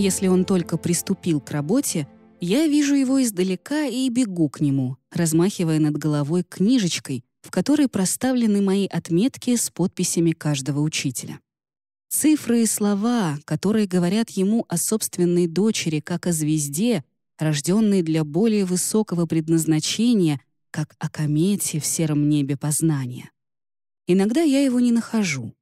Если он только приступил к работе, я вижу его издалека и бегу к нему, размахивая над головой книжечкой, в которой проставлены мои отметки с подписями каждого учителя. Цифры и слова, которые говорят ему о собственной дочери как о звезде, рожденной для более высокого предназначения, как о комете в сером небе познания. Иногда я его не нахожу.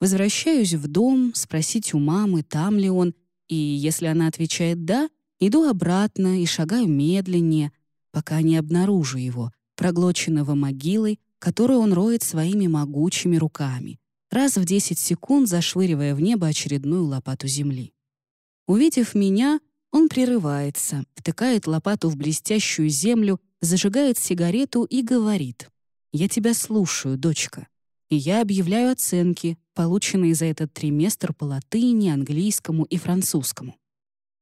Возвращаюсь в дом, спросить у мамы, там ли он, и если она отвечает «да», иду обратно и шагаю медленнее, пока не обнаружу его, проглоченного могилой, которую он роет своими могучими руками, раз в 10 секунд зашвыривая в небо очередную лопату земли. Увидев меня, он прерывается, втыкает лопату в блестящую землю, зажигает сигарету и говорит «Я тебя слушаю, дочка». И я объявляю оценки, полученные за этот триместр по латыни, английскому и французскому.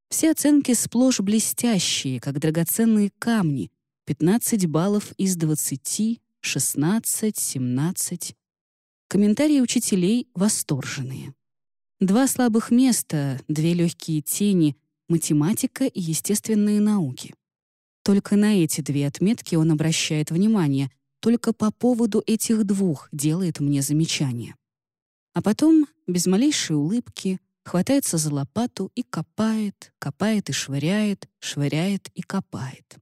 Все оценки сплошь блестящие, как драгоценные камни, 15 баллов из 20, 16, 17. Комментарии учителей восторженные. Два слабых места, две легкие тени, математика и естественные науки. Только на эти две отметки он обращает внимание, только по поводу этих двух делает мне замечание. А потом, без малейшей улыбки, хватается за лопату и копает, копает и швыряет, швыряет и копает.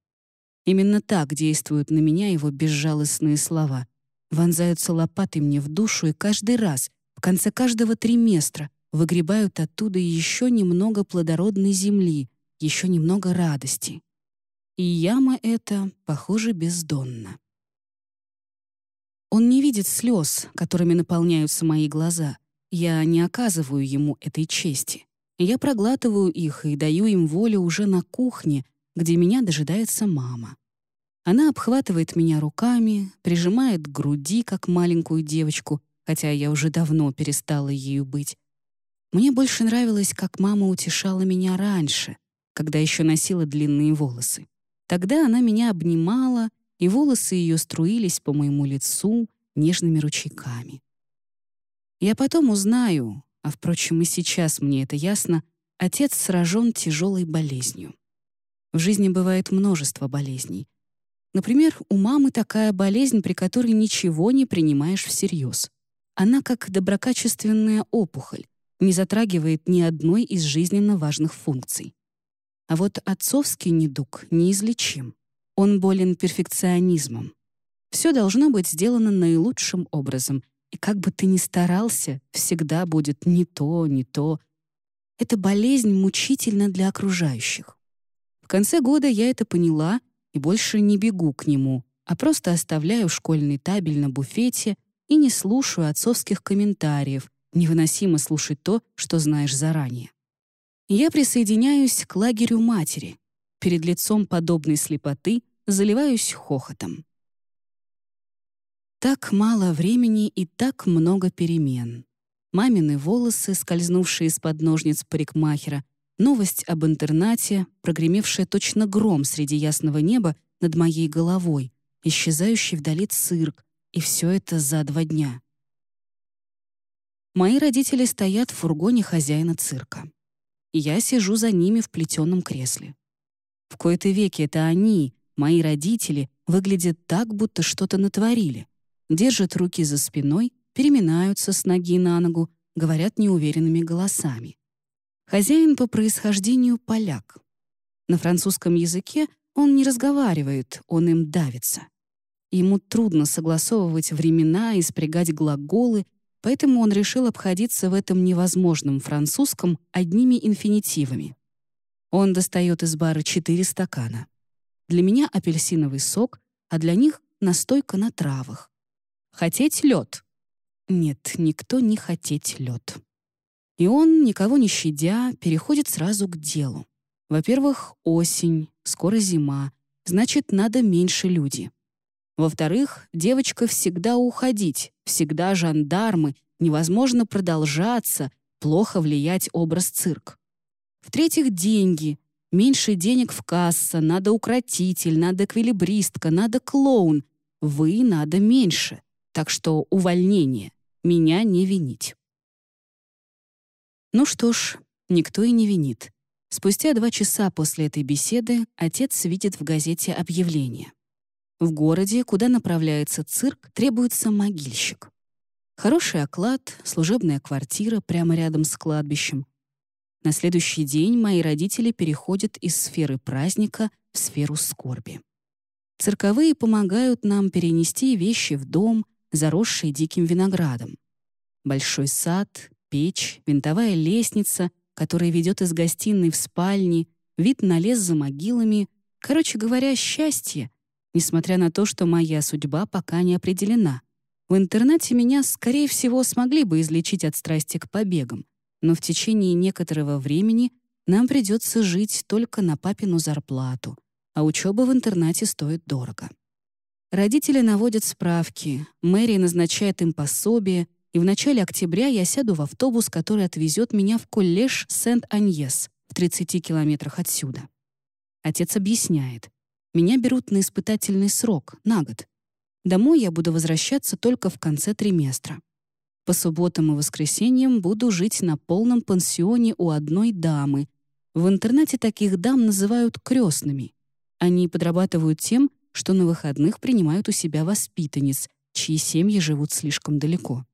Именно так действуют на меня его безжалостные слова. Вонзаются лопатой мне в душу, и каждый раз, в конце каждого триместра, выгребают оттуда еще немного плодородной земли, еще немного радости. И яма эта, похоже, бездонна. Он не видит слез, которыми наполняются мои глаза. Я не оказываю ему этой чести. Я проглатываю их и даю им волю уже на кухне, где меня дожидается мама. Она обхватывает меня руками, прижимает к груди, как маленькую девочку, хотя я уже давно перестала ею быть. Мне больше нравилось, как мама утешала меня раньше, когда еще носила длинные волосы. Тогда она меня обнимала, и волосы ее струились по моему лицу нежными ручейками. Я потом узнаю, а, впрочем, и сейчас мне это ясно, отец сражен тяжелой болезнью. В жизни бывает множество болезней. Например, у мамы такая болезнь, при которой ничего не принимаешь всерьез. Она как доброкачественная опухоль, не затрагивает ни одной из жизненно важных функций. А вот отцовский недуг неизлечим. Он болен перфекционизмом. Все должно быть сделано наилучшим образом, и как бы ты ни старался, всегда будет не то, не то. Эта болезнь мучительна для окружающих. В конце года я это поняла и больше не бегу к нему, а просто оставляю школьный табель на буфете и не слушаю отцовских комментариев, невыносимо слушать то, что знаешь заранее. Я присоединяюсь к лагерю матери. Перед лицом подобной слепоты заливаюсь хохотом. Так мало времени и так много перемен. Мамины волосы, скользнувшие из-под ножниц парикмахера, новость об интернате, прогремевшая точно гром среди ясного неба над моей головой, исчезающий вдали цирк, и все это за два дня. Мои родители стоят в фургоне хозяина цирка. Я сижу за ними в плетеном кресле. В кои-то веки это они, мои родители, выглядят так, будто что-то натворили. Держат руки за спиной, переминаются с ноги на ногу, говорят неуверенными голосами. Хозяин по происхождению поляк. На французском языке он не разговаривает, он им давится. Ему трудно согласовывать времена и спрягать глаголы, поэтому он решил обходиться в этом невозможном французском одними инфинитивами. Он достает из бара четыре стакана. Для меня апельсиновый сок, а для них настойка на травах. Хотеть лед? Нет, никто не хотеть лед. И он, никого не щадя, переходит сразу к делу. Во-первых, осень, скоро зима, значит, надо меньше люди. Во-вторых, девочка всегда уходить, всегда жандармы, невозможно продолжаться, плохо влиять образ цирк. В-третьих, деньги. Меньше денег в касса, надо укротитель, надо эквилибристка, надо клоун. Вы надо меньше. Так что увольнение. Меня не винить. Ну что ж, никто и не винит. Спустя два часа после этой беседы отец видит в газете объявление. В городе, куда направляется цирк, требуется могильщик. Хороший оклад, служебная квартира прямо рядом с кладбищем. На следующий день мои родители переходят из сферы праздника в сферу скорби. Цирковые помогают нам перенести вещи в дом, заросший диким виноградом. Большой сад, печь, винтовая лестница, которая ведет из гостиной в спальни, вид на лес за могилами. Короче говоря, счастье, несмотря на то, что моя судьба пока не определена. В интернате меня, скорее всего, смогли бы излечить от страсти к побегам, но в течение некоторого времени нам придется жить только на папину зарплату, а учеба в интернате стоит дорого. Родители наводят справки, мэрия назначает им пособие, и в начале октября я сяду в автобус, который отвезет меня в коллеж Сент-Аньес в 30 километрах отсюда. Отец объясняет. Меня берут на испытательный срок, на год. Домой я буду возвращаться только в конце триместра. По субботам и воскресеньям буду жить на полном пансионе у одной дамы. В интернете таких дам называют крестными. Они подрабатывают тем, что на выходных принимают у себя воспитанниц, чьи семьи живут слишком далеко.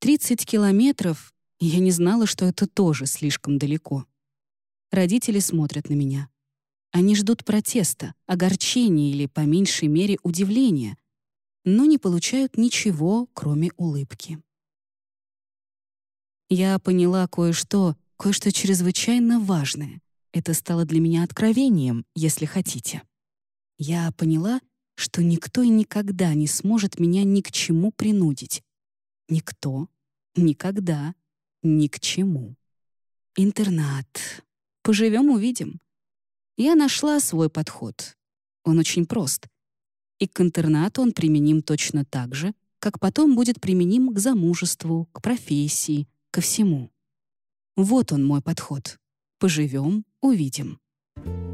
30 километров, я не знала, что это тоже слишком далеко. Родители смотрят на меня. Они ждут протеста, огорчения или, по меньшей мере, удивления, но не получают ничего, кроме улыбки. Я поняла кое-что, кое-что чрезвычайно важное. Это стало для меня откровением, если хотите. Я поняла, что никто и никогда не сможет меня ни к чему принудить. Никто Никогда. Ни к чему. Интернат. Поживем — увидим. Я нашла свой подход. Он очень прост. И к интернату он применим точно так же, как потом будет применим к замужеству, к профессии, ко всему. Вот он мой подход. Поживем — увидим. Thank you